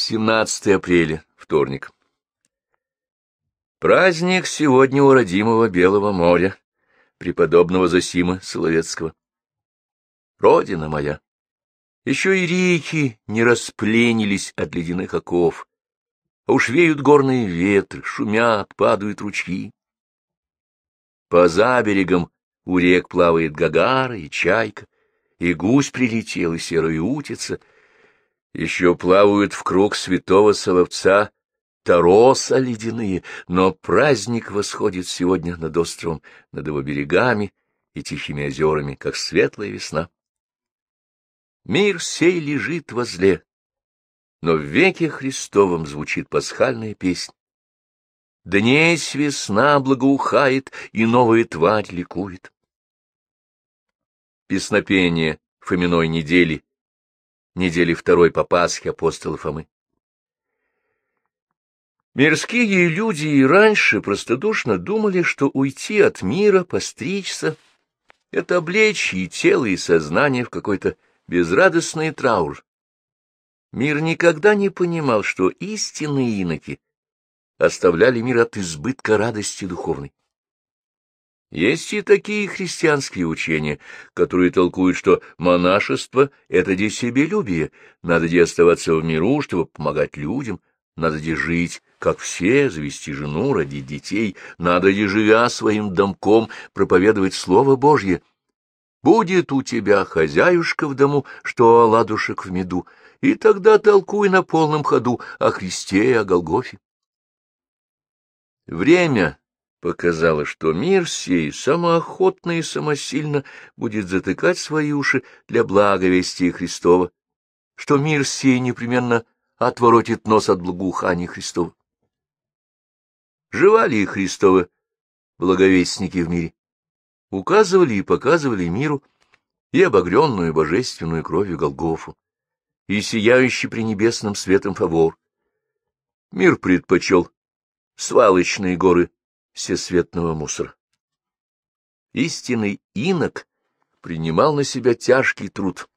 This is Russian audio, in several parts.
17 апреля, вторник. Праздник сегодня у родимого Белого моря, преподобного Зосима Соловецкого. Родина моя! Еще и реки не распленились от ледяных оков, а уж веют горные ветры, шумят, падают ручьи. По заберегам у рек плавает гагара и чайка, и гусь прилетел, и серая утица. Еще плавают в круг святого Соловца тороса ледяные, но праздник восходит сегодня над островом, над его берегами и тихими озерами, как светлая весна. Мир сей лежит возле, но в веке Христовом звучит пасхальная песня. Днесь весна благоухает, и новая тварь ликует. Песнопение Фоминой недели, недели второй по Пасхе апостола Фомы. Мирские люди и раньше простодушно думали, что уйти от мира, постричься — это облечь и тело, и сознание в какой-то безрадостный траур. Мир никогда не понимал, что истинные иноки оставляли мир от избытка радости духовной. Есть и такие христианские учения, которые толкуют, что монашество — это де себелюбие, надо де оставаться в миру, чтобы помогать людям, надо де жить, как все, завести жену, родить детей, надо де, живя своим домком, проповедовать Слово Божье, Будет у тебя хозяюшка в дому, что оладушек в меду, и тогда толкуй на полном ходу о Христе и о Голгофе. Время показало, что мир сей самоохотно и самосильно будет затыкать свои уши для благовестия Христова, что мир сей непременно отворотит нос от благоухания Христова. Живали и Христовы благовестники в мире указывали и показывали миру и обогренную божественную кровью Голгофу, и сияющий при небесном светом фавор. Мир предпочел свалочные горы всесветного мусора. Истинный инок принимал на себя тяжкий труд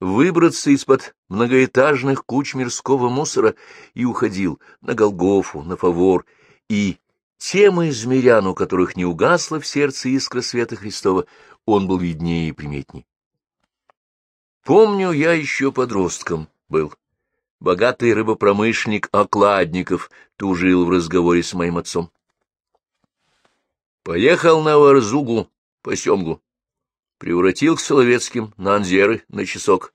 выбраться из-под многоэтажных куч мирского мусора и уходил на Голгофу, на Фавор, и тем из мирян, у которых не угасла в сердце искра света Христова, он был виднее и приметней. Помню, я еще подростком был. Богатый рыбопромышленник Окладников тужил в разговоре с моим отцом. Поехал на Варзугу по семгу, превратил к Соловецким на Анзеры на часок,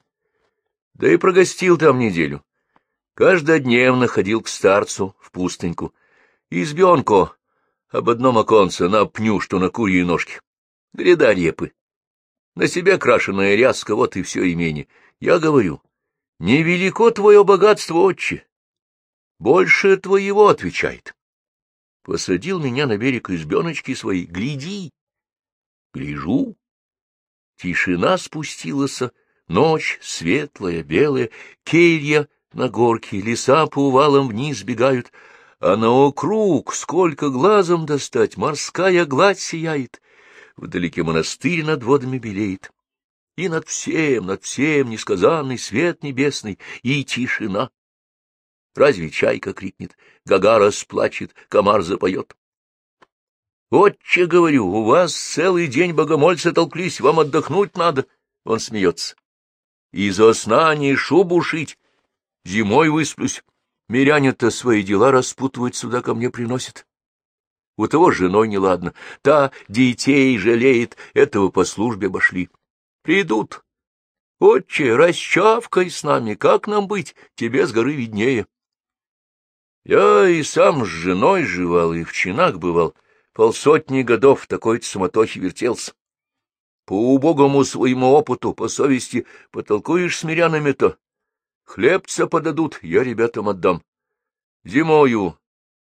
да и прогостил там неделю. Каждодневно ходил к старцу в пустыньку. Избенку об одном оконце на пню, что на курьей ножке. Гряда репы. На себе крашеная ряска, вот и все имение. Я говорю, невелико твое богатство, отче. Больше твоего, отвечает. Посадил меня на берег избеночки своей. Гляди. Гляжу. Тишина спустилась, ночь светлая, белая, келья на горке, леса по увалам вниз бегают — а на округ сколько глазом достать, морская гладь сияет, вдалеке монастырь над водами белеет, и над всем, над всем несказанный свет небесный и тишина. Разве чайка крикнет, гагара сплачет, комар запоет? Отче, говорю, у вас целый день богомольцы толклись, вам отдохнуть надо. Он смеется. Из-за сна не шубу шить, зимой высплюсь. Миряне-то свои дела распутывать сюда ко мне приносят. У того женой неладно, та детей жалеет, этого по службе обошли. Придут. Отче, расчавкай с нами, как нам быть, тебе с горы виднее. Я и сам с женой живал, и в чинах бывал, полсотни годов в такой-то суматохе вертелся. По убогому своему опыту, по совести, потолкуешь с мирянами-то, Хлебца подадут, я ребятам отдам. Зимою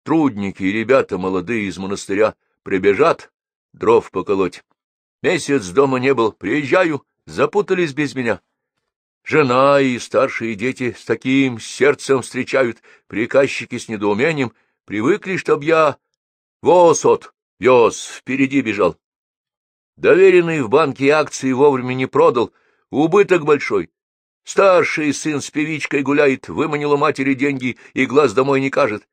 трудники и ребята молодые из монастыря прибежат дров поколоть. Месяц дома не был, приезжаю, запутались без меня. Жена и старшие дети с таким сердцем встречают, приказчики с недоумением, привыкли, чтоб я воз от, вез, впереди бежал. Доверенные в банке акции вовремя не продал, убыток большой, Старший сын с певичкой гуляет, выманил у матери деньги и глаз домой не кажет.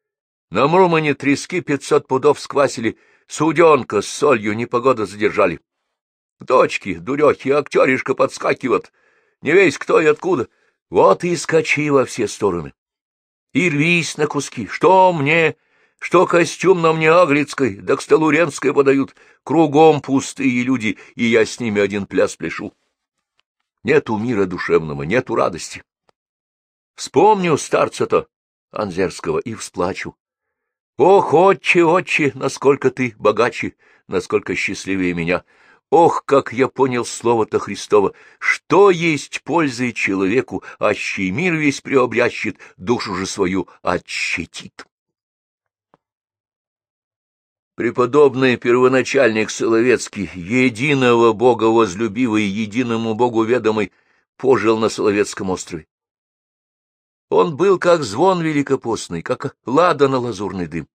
На Мурмане трески пятьсот пудов сквасили, суденка с солью непогода задержали. Дочки, дурехи, актеришка подскакивают, не весь кто и откуда. Вот и скачи во все стороны. И рвись на куски. Что мне, что костюм на мне Аглицкой, да к столу Ренской подают. Кругом пустые люди, и я с ними один пляс пляшу. Нету мира душевного, нету радости. Вспомню старца-то Анзерского и всплачу. Ох, отче, отче, насколько ты богаче, насколько счастливее меня. Ох, как я понял слово-то Христово! Что есть пользы человеку, аще мир весь приобрящет, душу же свою отщетит. Преподобный первоначальник Соловецкий, единого Бога возлюбивый, единому Богу ведомый, пожил на Соловецком острове. Он был как звон великопостный, как лада на лазурный дым.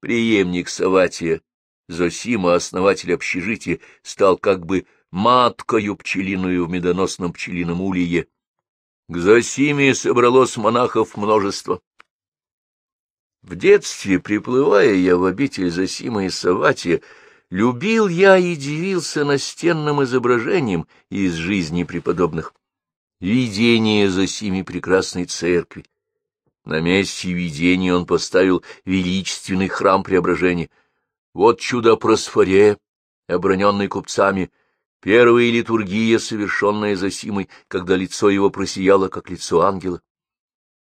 Преемник Саватия, Зосима, основатель общежития, стал как бы маткою пчелиную в медоносном пчелином улье. К Зосиме собралось монахов множество. В детстве, приплывая я в обитель Зосима и Саватия, любил я и дивился настенным изображением из жизни преподобных. Видение Зосими прекрасной церкви. На месте видения он поставил величественный храм преображения. Вот чудо просфоре, оброненный купцами, первая литургия, совершенная Зосимой, когда лицо его просияло, как лицо ангела.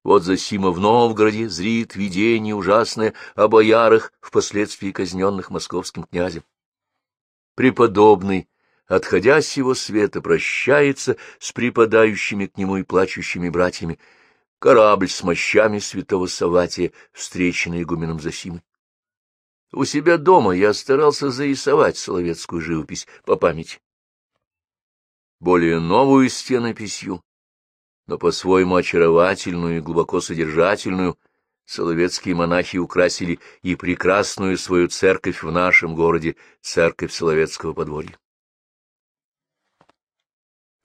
Вот Зосима в Новгороде зрит видение ужасное о боярах, впоследствии казненных московским князем. Преподобный, отходя с его света, прощается с припадающими к нему и плачущими братьями. Корабль с мощами святого Саватия, встреченный игуменом Зосимой. У себя дома я старался зарисовать соловецкую живопись по памяти. Более новую стенописью но по-своему очаровательную и глубоко содержательную, соловецкие монахи украсили и прекрасную свою церковь в нашем городе, церковь Соловецкого подворья.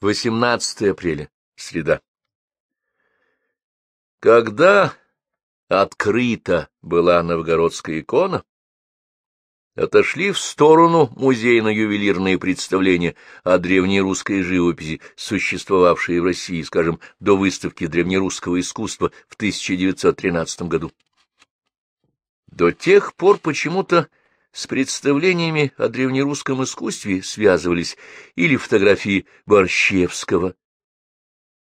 18 апреля, среда. Когда открыта была новгородская икона, отошли в сторону музейно-ювелирные представления о древнерусской живописи, существовавшей в России, скажем, до выставки древнерусского искусства в 1913 году. До тех пор почему-то с представлениями о древнерусском искусстве связывались или фотографии Борщевского,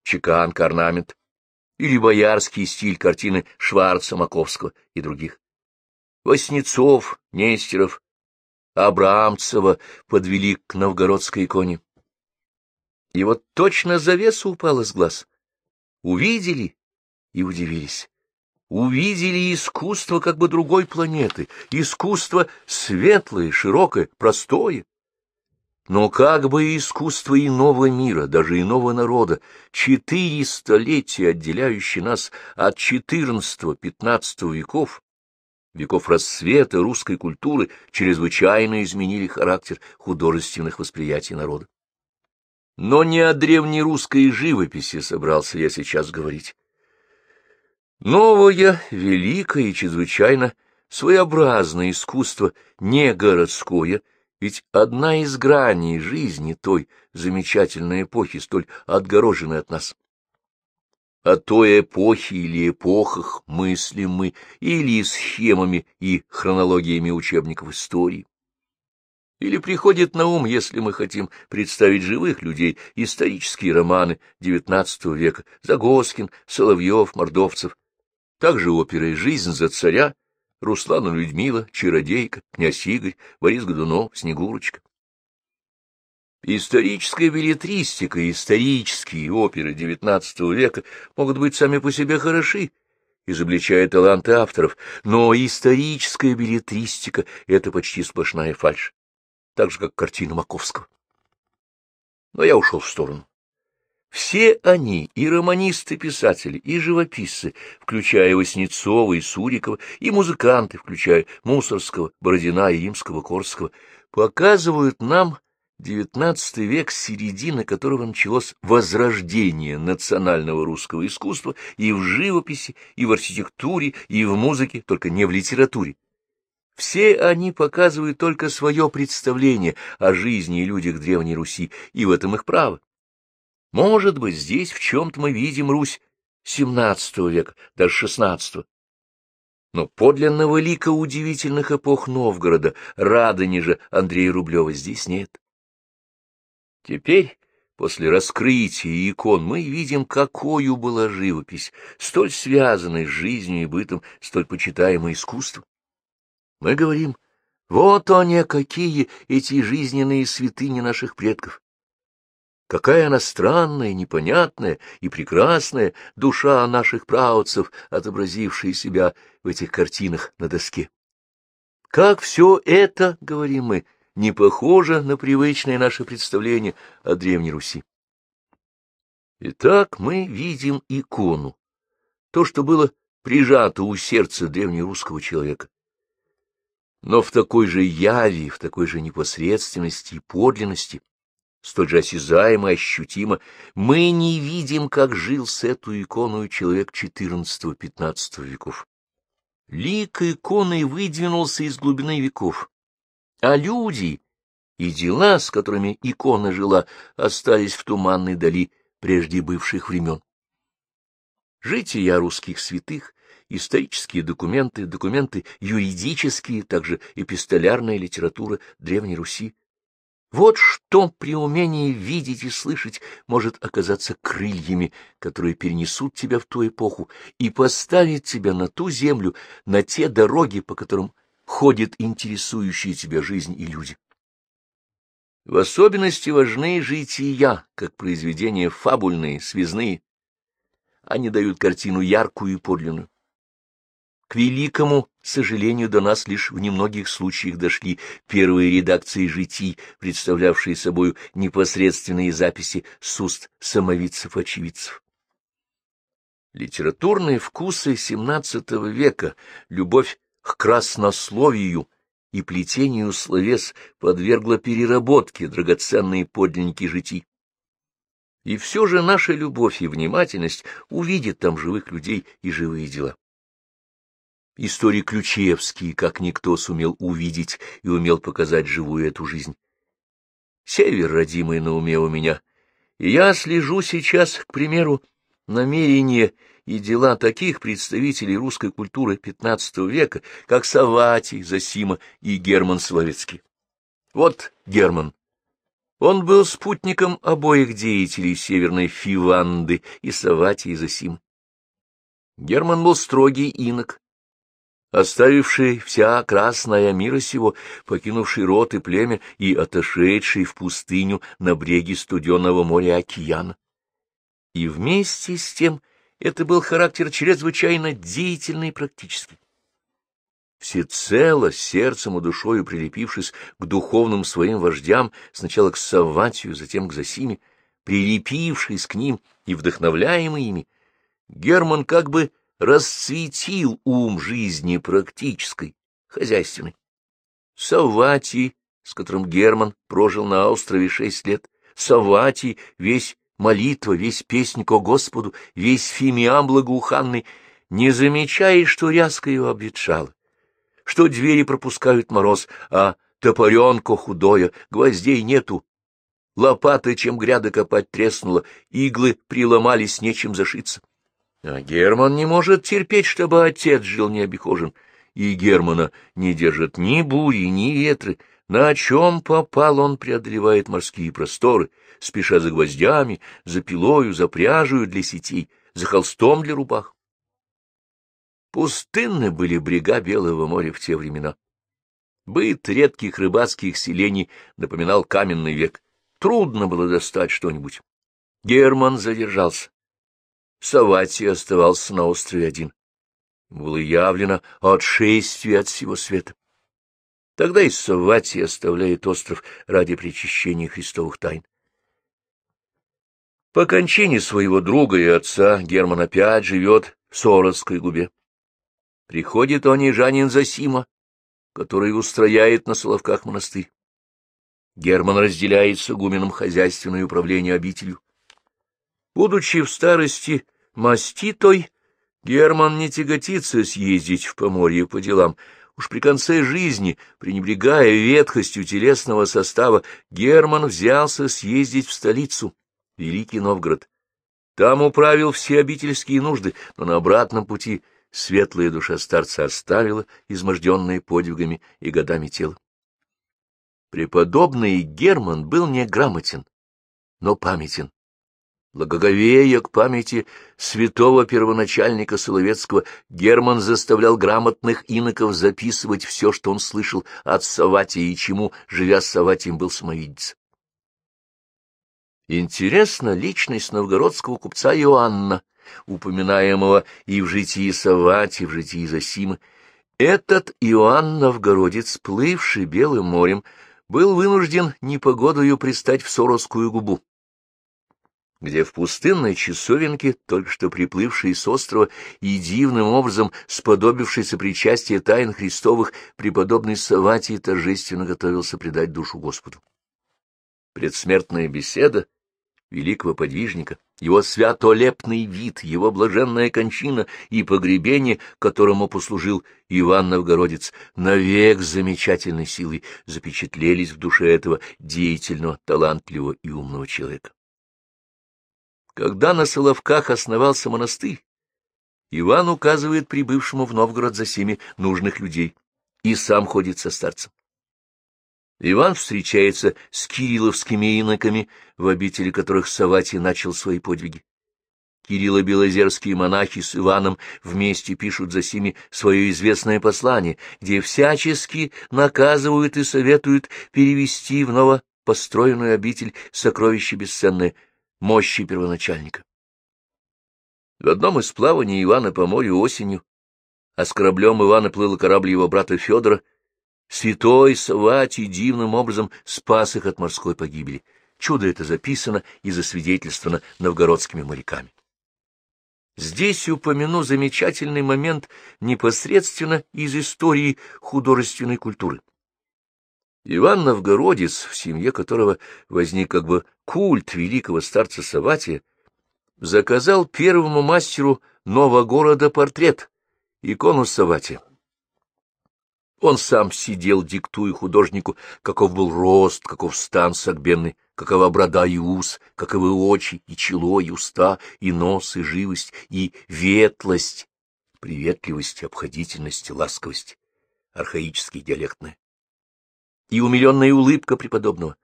чеканка, орнамент, или боярский стиль картины Шварца, Маковского и других. Воснецов, Нестеров, Абрамцева подвели к новгородской иконе. И вот точно завеса упала с глаз. Увидели и удивились. Увидели искусство как бы другой планеты, искусство светлое, широкое, простое. Но как бы искусство иного мира, даже иного народа, четыре столетия, отделяющие нас от четырнадцатого-пятнадцатого веков, веков рассвета русской культуры чрезвычайно изменили характер художественных восприятий народа. Но не о древнерусской живописи собрался я сейчас говорить. Новое, великое и чрезвычайно своеобразное искусство не городское, ведь одна из граней жизни той замечательной эпохи, столь отгороженной от нас. О той эпохе или эпохах мыслим мы или схемами и хронологиями учебников истории. Или приходит на ум, если мы хотим представить живых людей, исторические романы XIX века Загоскин, Соловьев, Мордовцев, также оперы «Жизнь за царя», Руслана Людмила, Чародейка, Князь Игорь, Борис Годунов, Снегурочка. Историческая билетристика и исторические оперы XIX века могут быть сами по себе хороши, изобличая таланты авторов, но историческая билетристика — это почти сплошная фальшь, так же, как картина Маковского. Но я ушел в сторону. Все они, и романисты-писатели, и живописцы, включая Васнецова и Сурикова, и музыканты, включая Мусорского, Бородина и Римского-Корского, показывают нам Девятнадцатый век, середина которого началось возрождение национального русского искусства и в живописи, и в архитектуре, и в музыке, только не в литературе. Все они показывают только свое представление о жизни и людях Древней Руси, и в этом их право. Может быть, здесь в чем-то мы видим Русь XVII века, даже XVI. Но подлинного лика удивительных эпох Новгорода, Радонежа, Андрея Рублева здесь нет. Теперь, после раскрытия икон, мы видим, какою была живопись, столь связанная с жизнью и бытом, столь почитаемое искусство. Мы говорим, вот они какие, эти жизненные святыни наших предков. Какая она странная, непонятная и прекрасная душа наших праотцев, отобразившая себя в этих картинах на доске. Как все это, говорим мы, не похоже на привычное наше представление о Древней Руси. Итак, мы видим икону, то, что было прижато у сердца древнерусского человека. Но в такой же яви, в такой же непосредственности и подлинности, столь же осязаемо ощутимо, мы не видим, как жил с эту икону человек XIV-XV веков. Лик иконы выдвинулся из глубины веков, а люди и дела, с которыми икона жила, остались в туманной дали прежде бывших времен. Жития русских святых, исторические документы, документы юридические, также эпистолярная литература Древней Руси. Вот что при умении видеть и слышать может оказаться крыльями, которые перенесут тебя в ту эпоху и поставят тебя на ту землю, на те дороги, по которым ходит интересующая тебя жизнь и люди. В особенности важны жития, как произведения фабульные, связные. Они дают картину яркую и подлинную. К великому сожалению, до нас лишь в немногих случаях дошли первые редакции житий, представлявшие собою непосредственные записи с уст самовидцев-очевидцев. Литературные вкусы XVII века, любовь к краснословию и плетению словес подвергла переработке драгоценные подлинники житий. И все же наша любовь и внимательность увидят там живых людей и живые дела. Историк Ключевский, как никто, сумел увидеть и умел показать живую эту жизнь. Север, родимый на уме у меня, и я слежу сейчас, к примеру, намерение и дела таких представителей русской культуры XV века, как Саватий, Засима и Герман Словецкий. Вот Герман. Он был спутником обоих деятелей северной Фиванды и Саватия и Засимы. Герман был строгий инок, оставивший вся красная мира сего, покинувший род и племя и отошедший в пустыню на бреге студенного моря океана. И вместе с тем это был характер чрезвычайно деятельный и практический. Всецело, сердцем и душою прилепившись к духовным своим вождям, сначала к Савватию, затем к Засиме, прилепившись к ним и вдохновляемый ими, Герман как бы расцветил ум жизни практической, хозяйственной. Савватий, с которым Герман прожил на острове шесть лет, Савватий, весь молитва, весь песник о Господу, весь фимиам благоуханный, не замечая, что ряска его обветшала, что двери пропускают мороз, а топоренко худое, гвоздей нету, лопаты, чем гряда копать треснула, иглы приломались, нечем зашиться. А Герман не может терпеть, чтобы отец жил необихожен, и Германа не держат ни бури, ни ветры, на чем попал, он преодолевает морские просторы, спеша за гвоздями, за пилою, за пряжею для сетей, за холстом для рубах. Пустынны были брега Белого моря в те времена. Быт редких рыбацких селений напоминал каменный век. Трудно было достать что-нибудь. Герман задержался. Саватий оставался на острове один. Было явлено отшествие от всего света. Тогда и Савватий оставляет остров ради причащения христовых тайн. По кончине своего друга и отца Герман опять живет в Сородской губе. Приходит он и Жанин Засима, который устрояет на Соловках монастырь. Герман разделяет с игуменом хозяйственное управление обителью. Будучи в старости маститой, Герман не тяготится съездить в Поморье по делам. Уж при конце жизни, пренебрегая ветхостью телесного состава, Герман взялся съездить в столицу, Великий Новгород. Там управил все обительские нужды, но на обратном пути светлая душа старца оставила изможденные подвигами и годами тело. Преподобный Герман был неграмотен, но памятен. Благоговея к памяти святого первоначальника Соловецкого, Герман заставлял грамотных иноков записывать все, что он слышал от Саватия и чему, живя с Саватием, был самовидец. Интересна личность новгородского купца Иоанна, упоминаемого и в житии Савати, и в житии Засимы. Этот Иоанн Новгородец, плывший Белым морем, был вынужден непогодою пристать в Соросскую губу где в пустынной часовенке, только что приплывший с острова и дивным образом сподобившийся причастия тайн Христовых, преподобный Саватий торжественно готовился предать душу Господу. Предсмертная беседа великого подвижника, его святолепный вид, его блаженная кончина и погребение, которому послужил Иван Новгородец, навек замечательной силой запечатлелись в душе этого деятельного, талантливого и умного человека. Когда на Соловках основался монастырь, Иван указывает прибывшему в Новгород за семи нужных людей и сам ходит со старцем. Иван встречается с кирилловскими иноками, в обители которых Саватий начал свои подвиги. Кирилло-белозерские монахи с Иваном вместе пишут за сими свое известное послание, где всячески наказывают и советуют перевести в новопостроенную обитель сокровище бесценное — мощи первоначальника. В одном из плаваний Ивана по морю осенью, а с кораблем Ивана плыл корабль его брата Федора, святой Саватий дивным образом спас их от морской погибели. Чудо это записано и засвидетельствовано новгородскими моряками. Здесь упомяну замечательный момент непосредственно из истории художественной культуры. Иван Новгородец, в семье которого возник как бы культ великого старца Саватия, заказал первому мастеру нового города портрет, икону Саватия. Он сам сидел, диктуя художнику, каков был рост, каков стан сагбенный, какова брода и ус, каковы очи, и чело, и уста, и нос, и живость, и ветлость, приветливость, обходительность, ласковость, архаически диалектная и умиленная улыбка преподобного.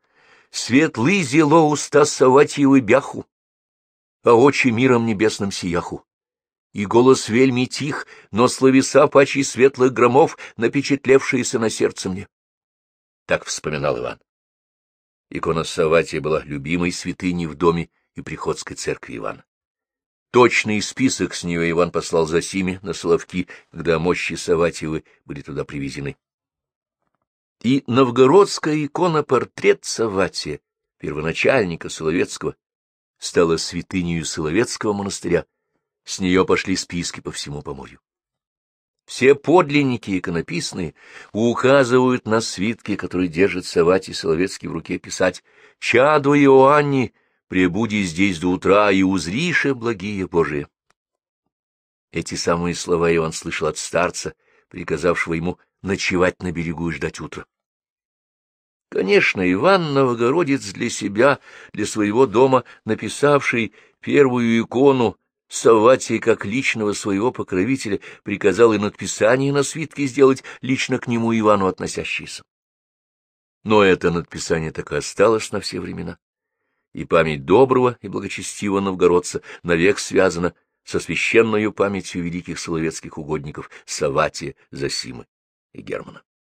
Светлы зело уста Саватьевы бяху, а очи миром небесным сияху. И голос вельми тих, но словеса пачи светлых громов, напечатлевшиеся на сердце мне. Так вспоминал Иван. Икона Саватия была любимой святыней в доме и приходской церкви Ивана. Точный список с нее Иван послал за Сими на Соловки, когда мощи Саватьевы были туда привезены. И новгородская икона-портрет Саватия, первоначальника Соловецкого, стала святынею Соловецкого монастыря. С нее пошли списки по всему Поморью. Все подлинники иконописные указывают на свитки, которые держит Саватий Соловецкий в руке писать «Чаду Иоанни, пребуди здесь до утра и узрише благие Божие». Эти самые слова Иоанн слышал от старца, приказавшего ему ночевать на берегу и ждать утра. Конечно, Иван Новгородец для себя, для своего дома, написавший первую икону Савватия как личного своего покровителя, приказал и надписание на свитке сделать лично к нему Ивану относящееся. Но это надписание так и осталось на все времена, и память доброго и благочестивого новгородца навек связана со священной памятью великих соловецких угодников Саватия, Засимы и Германа.